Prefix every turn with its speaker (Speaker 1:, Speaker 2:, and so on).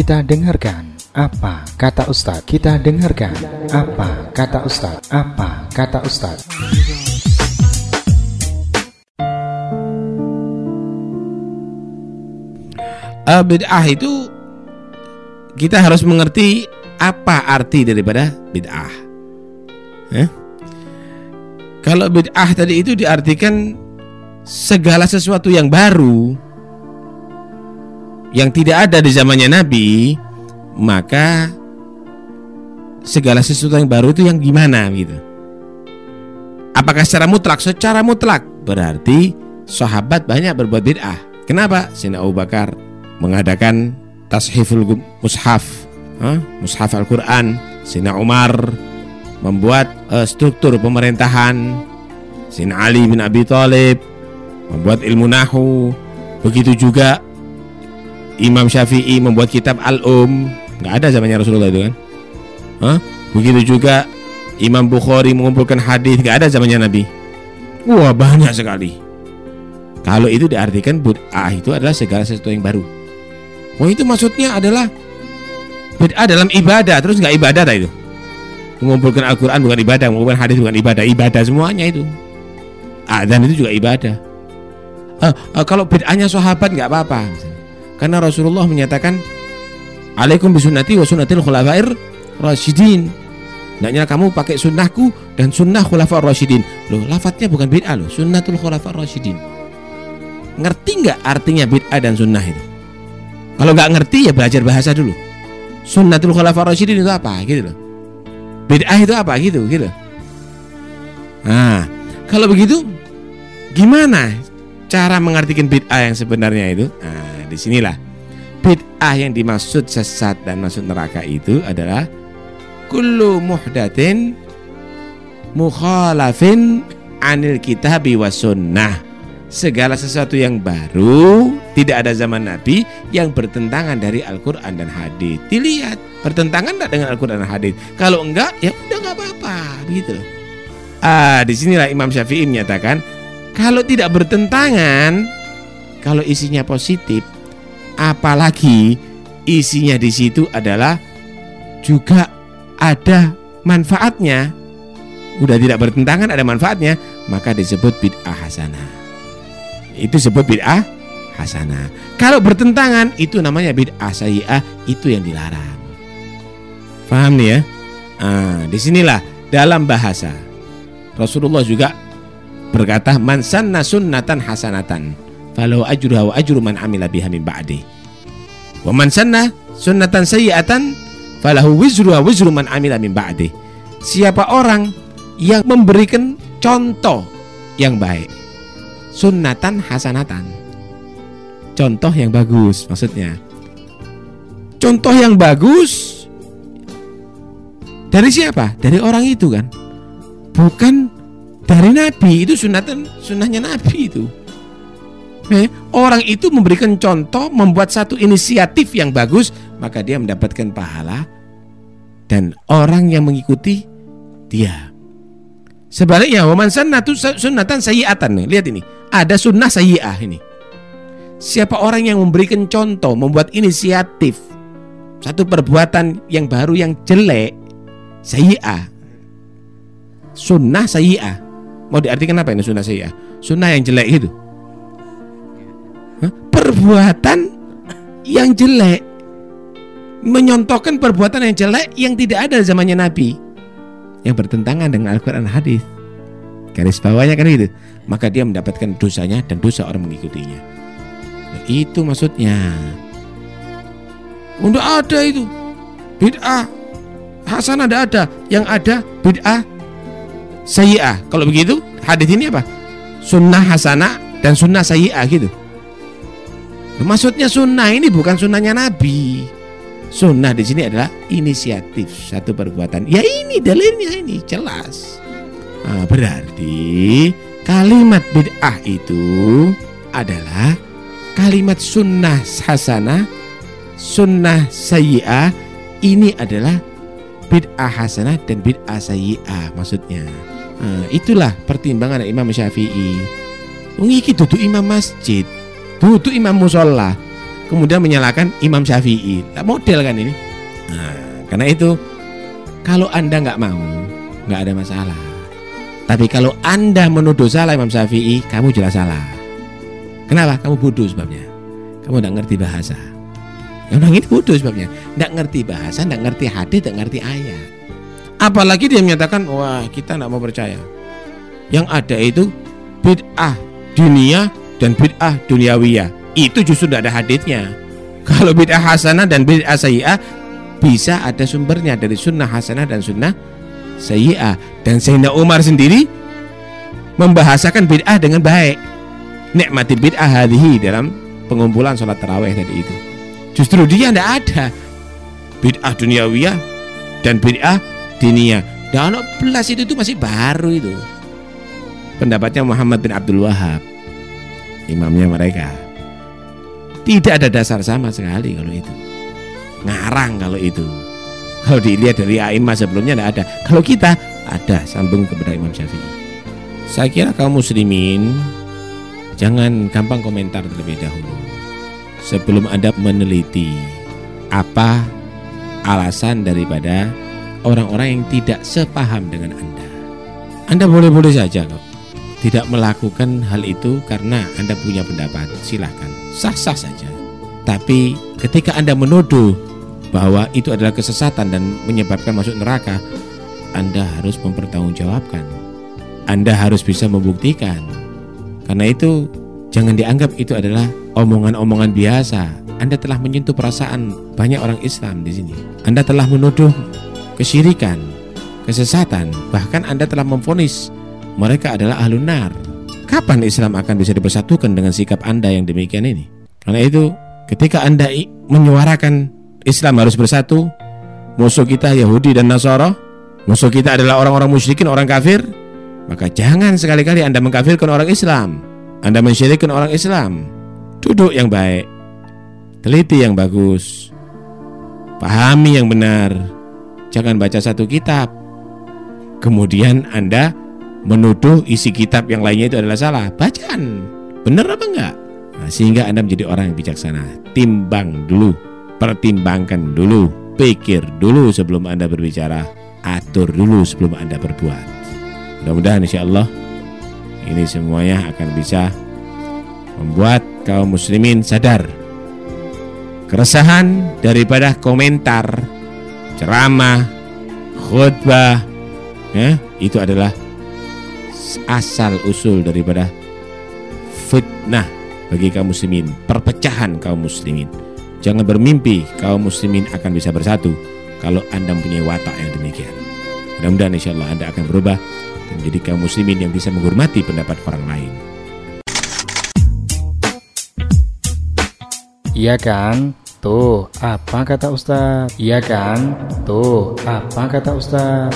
Speaker 1: Kita dengarkan apa kata Ustadz. Kita dengarkan apa kata Ustadz. Apa kata Ustadz.
Speaker 2: Uh, bid'ah itu kita harus mengerti apa arti daripada bid'ah. Eh? Kalau bid'ah tadi itu diartikan segala sesuatu yang baru yang tidak ada di zamannya Nabi, maka segala sesuatu yang baru itu yang gimana gitu. Apakah secara mutlak? Secara mutlak berarti sahabat banyak berbuat bid'ah. Kenapa? Sina Abu Bakar mengadakan tashiful mushaf, huh? mushaf Al-Quran. Sina Umar membuat uh, struktur pemerintahan. Sina Ali bin Abi Thalib membuat ilmu nahu. Begitu juga Imam Syafi'i membuat kitab Al-Um. Nggak ada zamannya Rasulullah itu kan? Huh? Begitu juga Imam Bukhari mengumpulkan hadis. Nggak ada zamannya Nabi. Wah banyak sekali. Kalau itu diartikan bid'ah itu adalah segala sesuatu yang baru. Oh itu maksudnya adalah bid'ah dalam ibadah terus nggak ibadah tak itu? Mengumpulkan Al-Quran bukan ibadah, mengumpulkan hadis bukan ibadah, ibadah semuanya itu. Adzan itu juga ibadah. Uh, uh, kalau bid'ahnya sahabat nggak apa-apa. Karena Rasulullah menyatakan Alaikum bisunnati wa sunnatil khulafair rasyidin. Hendaknya kamu pakai sunnahku dan sunnah khulafair rasyidin. Loh, lafadznya bukan bid'ah loh, sunnatul khulafair rasyidin. Ngerti nggak artinya bid'ah dan sunnah itu? Kalau nggak ngerti ya belajar bahasa dulu. Sunnatul Khulafaur Rasyidin itu apa gitu loh. Bid'ah itu apa gitu gitu. Nah, kalau begitu gimana cara mengartikan bid'ah yang sebenarnya itu? Nah, di sinilah bid'ah yang dimaksud sesat dan masuk neraka itu adalah kullu muhdatin mukhalafin anil kitabi was sunnah segala sesuatu yang baru tidak ada zaman Nabi yang bertentangan dari Al-Quran dan hadis. Dilihat bertentangan tidak dengan Al-Quran dan hadis. Kalau enggak, ya udah nggak apa-apa, loh. Ah, di sinilah Imam Syafi'i menyatakan kalau tidak bertentangan, kalau isinya positif, apalagi isinya di situ adalah juga ada manfaatnya, udah tidak bertentangan ada manfaatnya, maka disebut bid'ah hasanah itu disebut bid'ah hasanah. Kalau bertentangan itu namanya bid'ah sayyi'ah, itu yang dilarang. Paham nih ya? Nah, di sinilah dalam bahasa Rasulullah juga berkata man sanna sunnatan hasanatan falau ajruha wa ajru man amila biha min ba'di. Wa man sanna sunnatan sayyi'atan falahu wizruha wizru man amila min ba'di. Siapa orang yang memberikan contoh yang baik sunnatan hasanatan. Contoh yang bagus maksudnya. Contoh yang bagus dari siapa? Dari orang itu kan? Bukan dari nabi itu sunnatan sunnahnya nabi itu eh, orang itu memberikan contoh membuat satu inisiatif yang bagus maka dia mendapatkan pahala dan orang yang mengikuti dia Sebaliknya, waman sunnatu sunnatan sayyi'atan nih. Lihat ini, ada sunnah sayyi'ah ini. Siapa orang yang memberikan contoh, membuat inisiatif satu perbuatan yang baru yang jelek, sayyi'ah. Sunnah sayyi'ah. Mau diartikan apa ini sunnah sayyi'ah? Sunnah yang jelek itu. Perbuatan yang jelek menyontohkan perbuatan yang jelek yang tidak ada zamannya Nabi yang bertentangan dengan Al-Quran hadis. Garis bawahnya kan gitu. Maka dia mendapatkan dosanya dan dosa orang mengikutinya. Nah, itu maksudnya. Untuk ada itu bid'ah. Hasanah ada ada yang ada bid'ah sayyi'ah. Kalau begitu hadis ini apa? Sunnah hasanah dan sunnah sayyi'ah gitu maksudnya sunnah ini bukan sunnahnya Nabi Sunnah di sini adalah inisiatif satu perbuatan. Ya ini dalilnya ini jelas. Nah, berarti kalimat bid'ah itu adalah kalimat sunnah hasanah, sunnah sayyi'ah. Ini adalah bid'ah hasanah dan bid'ah sayyi'ah maksudnya. Nah, itulah pertimbangan Imam Syafi'i. Ngiki duduk imam masjid, duduk imam musola. kemudian menyalahkan Imam Syafi'i. Tak model kan ini. Nah, karena itu kalau Anda nggak mau, nggak ada masalah. Tapi kalau Anda menuduh salah Imam Syafi'i, kamu jelas salah. Kenapa? Kamu bodoh sebabnya. Kamu nggak ngerti bahasa. Orang ini bodoh sebabnya. Nggak ngerti bahasa, nggak ngerti hadis, nggak ngerti ayat. Apalagi dia menyatakan, wah kita nggak mau percaya. Yang ada itu bid'ah dunia dan bid'ah duniawiyah itu justru tidak ada hadisnya. Kalau bid'ah hasanah dan bid'ah sayyi'ah bisa ada sumbernya dari sunnah hasanah dan sunnah sayyi'ah. Dan Sayyidina Umar sendiri membahasakan bid'ah dengan baik. Nikmati bid'ah hadihi dalam pengumpulan sholat taraweh tadi itu. Justru dia tidak ada bid'ah duniawiyah dan bid'ah dinia. Dan belas itu, itu masih baru itu. Pendapatnya Muhammad bin Abdul Wahab, imamnya mereka. Tidak ada dasar sama sekali kalau itu. Ngarang kalau itu. Kalau dilihat dari Aimah sebelumnya tidak ada. Kalau kita ada sambung kepada Imam Syafi'i. Saya kira kaum muslimin jangan gampang komentar terlebih dahulu. Sebelum Anda meneliti apa alasan daripada orang-orang yang tidak sepaham dengan Anda. Anda boleh-boleh saja kok tidak melakukan hal itu karena Anda punya pendapat, silahkan, sah-sah saja. Tapi ketika Anda menuduh bahwa itu adalah kesesatan dan menyebabkan masuk neraka, Anda harus mempertanggungjawabkan. Anda harus bisa membuktikan. Karena itu jangan dianggap itu adalah omongan-omongan biasa. Anda telah menyentuh perasaan banyak orang Islam di sini. Anda telah menuduh kesyirikan, kesesatan, bahkan Anda telah memfonis mereka adalah ahlun nar. Kapan Islam akan bisa dipersatukan dengan sikap Anda yang demikian ini? Karena itu, ketika Anda menyuarakan Islam harus bersatu, musuh kita Yahudi dan Nasara, musuh kita adalah orang-orang musyrikin, orang kafir, maka jangan sekali-kali Anda mengkafirkan orang Islam. Anda mensyirikkan orang Islam. Duduk yang baik, teliti yang bagus, pahami yang benar. Jangan baca satu kitab, kemudian Anda menuduh isi kitab yang lainnya itu adalah salah. Bacaan, benar apa enggak? Nah, sehingga Anda menjadi orang yang bijaksana. Timbang dulu, pertimbangkan dulu, pikir dulu sebelum Anda berbicara, atur dulu sebelum Anda berbuat. Mudah-mudahan insya Allah ini semuanya akan bisa membuat kaum muslimin sadar keresahan daripada komentar, ceramah, khutbah, ya, itu adalah asal usul daripada fitnah bagi kaum muslimin, perpecahan kaum muslimin. Jangan bermimpi kaum muslimin akan bisa bersatu kalau Anda mempunyai watak yang demikian. Mudah-mudahan insya Allah Anda akan berubah dan menjadi kaum muslimin yang bisa menghormati pendapat orang lain.
Speaker 1: Iya kan? Tuh, apa kata Ustaz? Iya kan? Tuh, apa kata Ustaz?